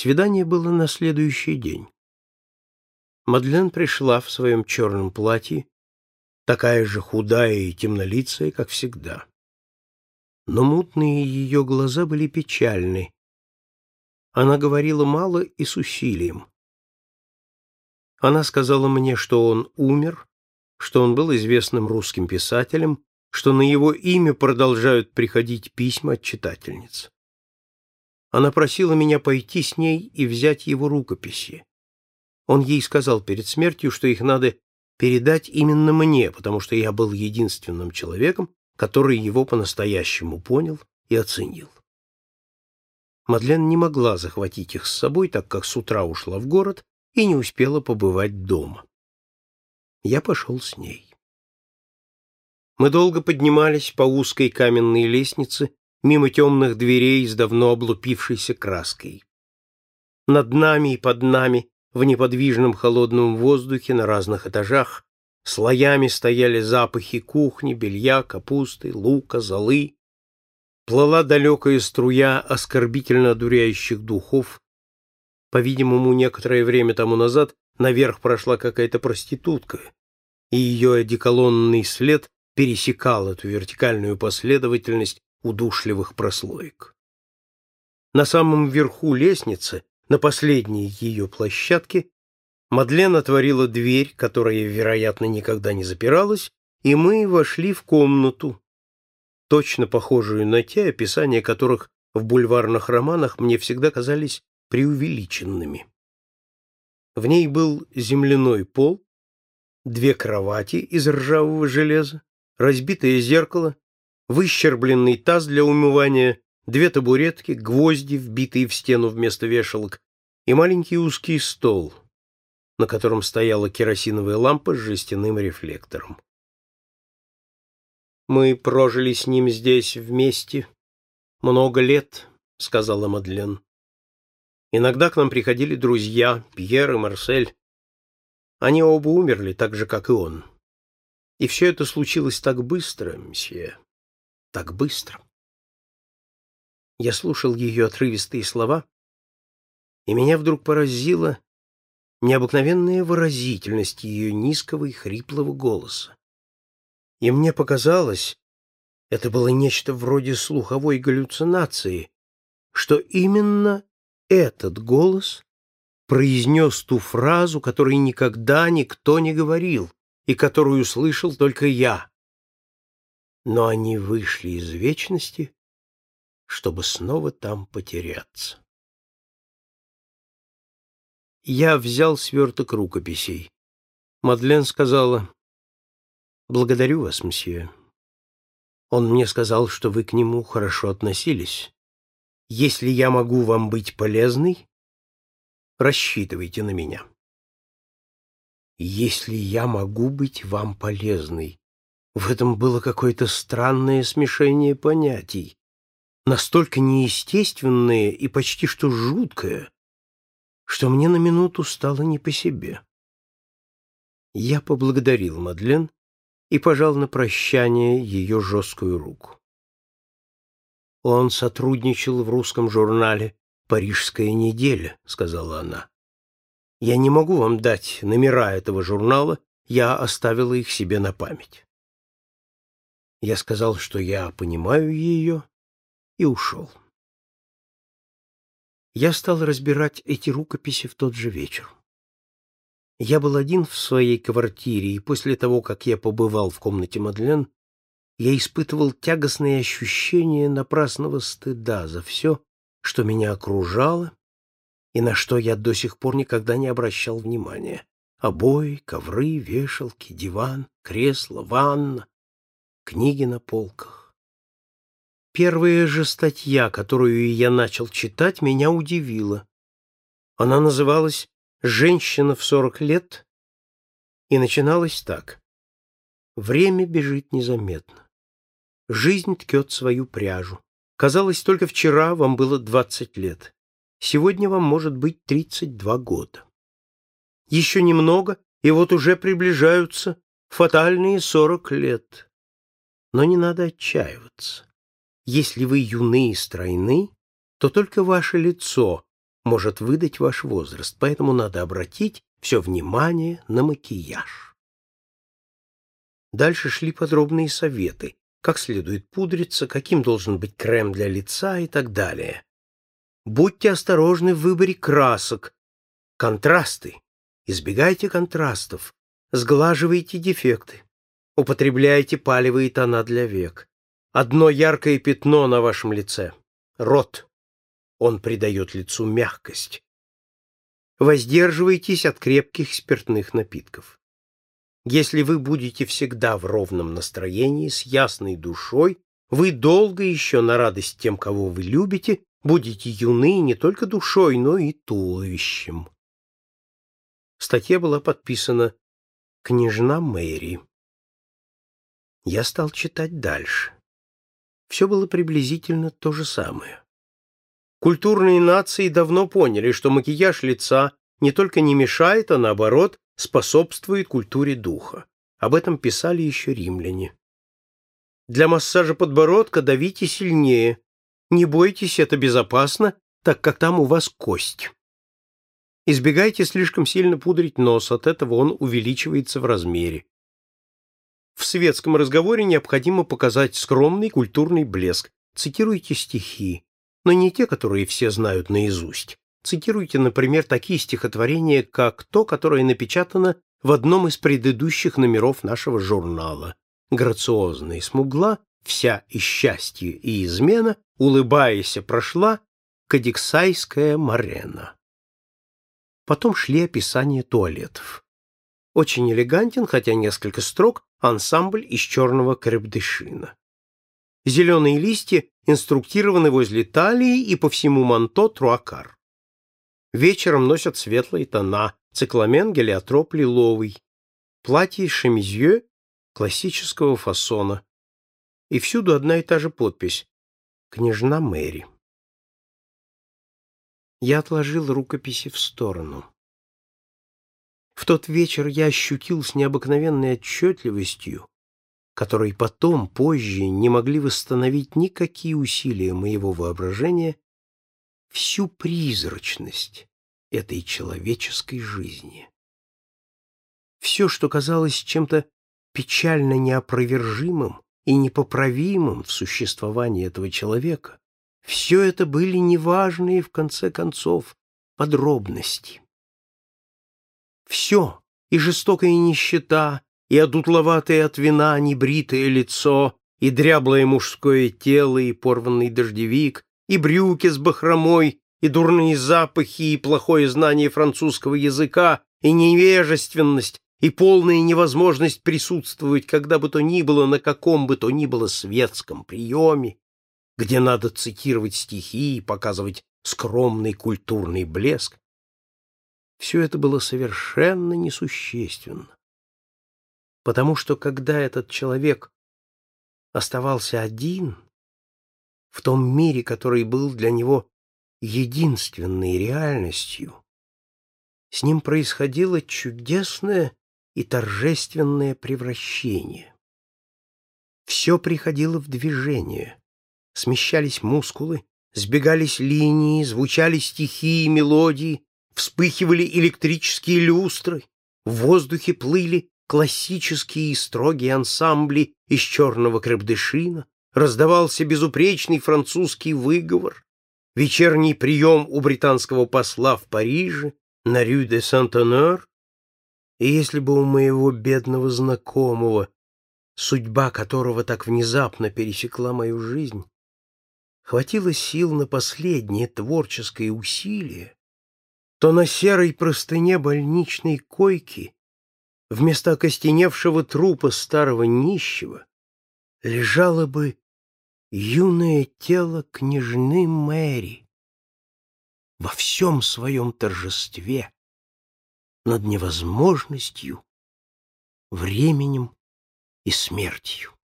Свидание было на следующий день. Мадлен пришла в своем черном платье, такая же худая и темнолицая, как всегда. Но мутные ее глаза были печальны. Она говорила мало и с усилием. Она сказала мне, что он умер, что он был известным русским писателем, что на его имя продолжают приходить письма от читательниц. Она просила меня пойти с ней и взять его рукописи. Он ей сказал перед смертью, что их надо передать именно мне, потому что я был единственным человеком, который его по-настоящему понял и оценил. Мадлен не могла захватить их с собой, так как с утра ушла в город и не успела побывать дома. Я пошел с ней. Мы долго поднимались по узкой каменной лестнице мимо темных дверей с давно облупившейся краской. Над нами и под нами в неподвижном холодном воздухе на разных этажах слоями стояли запахи кухни, белья, капусты, лука, золы. Плыла далекая струя оскорбительно одуряющих духов. По-видимому, некоторое время тому назад наверх прошла какая-то проститутка, и ее одеколонный след пересекал эту вертикальную последовательность удушливых прослоек. На самом верху лестницы, на последней ее площадке, Мадлен отворила дверь, которая, вероятно, никогда не запиралась, и мы вошли в комнату, точно похожую на те, описания которых в бульварных романах мне всегда казались преувеличенными. В ней был земляной пол, две кровати из ржавого железа, разбитое зеркало, выщербленный таз для умывания, две табуретки, гвозди, вбитые в стену вместо вешалок, и маленький узкий стол, на котором стояла керосиновая лампа с жестяным рефлектором. «Мы прожили с ним здесь вместе много лет», — сказала Мадлен. «Иногда к нам приходили друзья, Пьер и Марсель. Они оба умерли, так же, как и он. И все это случилось так быстро, мсье, так быстро. Я слушал ее отрывистые слова, и меня вдруг поразила необыкновенная выразительность ее низкого и хриплого голоса. И мне показалось, это было нечто вроде слуховой галлюцинации, что именно этот голос произнес ту фразу, которой никогда никто не говорил, и которую слышал только я. Но они вышли из вечности, чтобы снова там потеряться. Я взял сверток рукописей. Мадлен сказала, «Благодарю вас, мсье. Он мне сказал, что вы к нему хорошо относились. Если я могу вам быть полезной, рассчитывайте на меня» если я могу быть вам полезной. В этом было какое-то странное смешение понятий, настолько неестественное и почти что жуткое, что мне на минуту стало не по себе. Я поблагодарил Мадлен и пожал на прощание ее жесткую руку. Он сотрудничал в русском журнале «Парижская неделя», — сказала она. Я не могу вам дать номера этого журнала, я оставила их себе на память. Я сказал, что я понимаю ее, и ушел. Я стал разбирать эти рукописи в тот же вечер. Я был один в своей квартире, и после того, как я побывал в комнате Мадлен, я испытывал тягостные ощущения напрасного стыда за все, что меня окружало и на что я до сих пор никогда не обращал внимания. Обои, ковры, вешалки, диван, кресло, ванна, книги на полках. Первая же статья, которую я начал читать, меня удивила. Она называлась «Женщина в сорок лет» и начиналась так. Время бежит незаметно. Жизнь ткет свою пряжу. Казалось, только вчера вам было двадцать лет. Сегодня вам может быть 32 года. Еще немного, и вот уже приближаются фатальные 40 лет. Но не надо отчаиваться. Если вы юны и стройны, то только ваше лицо может выдать ваш возраст, поэтому надо обратить все внимание на макияж. Дальше шли подробные советы, как следует пудриться, каким должен быть крем для лица и так далее. Будьте осторожны в выборе красок. Контрасты. Избегайте контрастов. Сглаживайте дефекты. Употребляйте палевые тона для век. Одно яркое пятно на вашем лице. Рот. Он придает лицу мягкость. Воздерживайтесь от крепких спиртных напитков. Если вы будете всегда в ровном настроении, с ясной душой, вы долго еще на радость тем, кого вы любите, будете юны не только душой, но и туловищем. Статья была подписана «Княжна Мэри». Я стал читать дальше. Все было приблизительно то же самое. Культурные нации давно поняли, что макияж лица не только не мешает, а наоборот способствует культуре духа. Об этом писали еще римляне. Для массажа подбородка давите сильнее. Не бойтесь, это безопасно, так как там у вас кость. Избегайте слишком сильно пудрить нос, от этого он увеличивается в размере. В светском разговоре необходимо показать скромный культурный блеск. Цитируйте стихи но не те, которые все знают наизусть. Цитируйте, например, такие стихотворения, как то, которое напечатано в одном из предыдущих номеров нашего журнала. Грациозная смугла, вся и счастье, и измена, улыбаясь, прошла Кадиксайская марена. Потом шли описания туалетов. Очень элегантен, хотя несколько строк, ансамбль из черного крепдышина. Зеленые листья инструктированы возле талии и по всему манто труакар. Вечером носят светлые тона, цикламен, гелиотроп лиловый, платье шемизье классического фасона. И всюду одна и та же подпись «Княжна Мэри». Я отложил рукописи в сторону. В тот вечер я ощутил с необыкновенной отчетливостью которые потом, позже, не могли восстановить никакие усилия моего воображения, всю призрачность этой человеческой жизни. Все, что казалось чем-то печально неопровержимым и непоправимым в существовании этого человека, все это были неважные, в конце концов, подробности. Все, и жестокая нищета, и одутловатое от вина небритое лицо, и дряблое мужское тело, и порванный дождевик, и брюки с бахромой, и дурные запахи, и плохое знание французского языка, и невежественность, и полная невозможность присутствовать когда бы то ни было на каком бы то ни было светском приеме, где надо цитировать стихи и показывать скромный культурный блеск, все это было совершенно несущественно. Потому что когда этот человек оставался один, в том мире, который был для него единственной реальностью, с ним происходило чудесное и торжественное превращение. Все приходило в движение, смещались мускулы, сбегались линии, звучали стихи и мелодии, вспыхивали электрические люстры, в воздухе плыли классические и строгие ансамбли из черного крепдышина, раздавался безупречный французский выговор, вечерний прием у британского посла в Париже на Рю де Сент-Онор, и если бы у моего бедного знакомого, судьба которого так внезапно пересекла мою жизнь, хватило сил на последнее творческое усилие, то на серой простыне больничной койки вместо окостеневшего трупа старого нищего лежало бы юное тело княжны Мэри во всем своем торжестве над невозможностью, временем и смертью.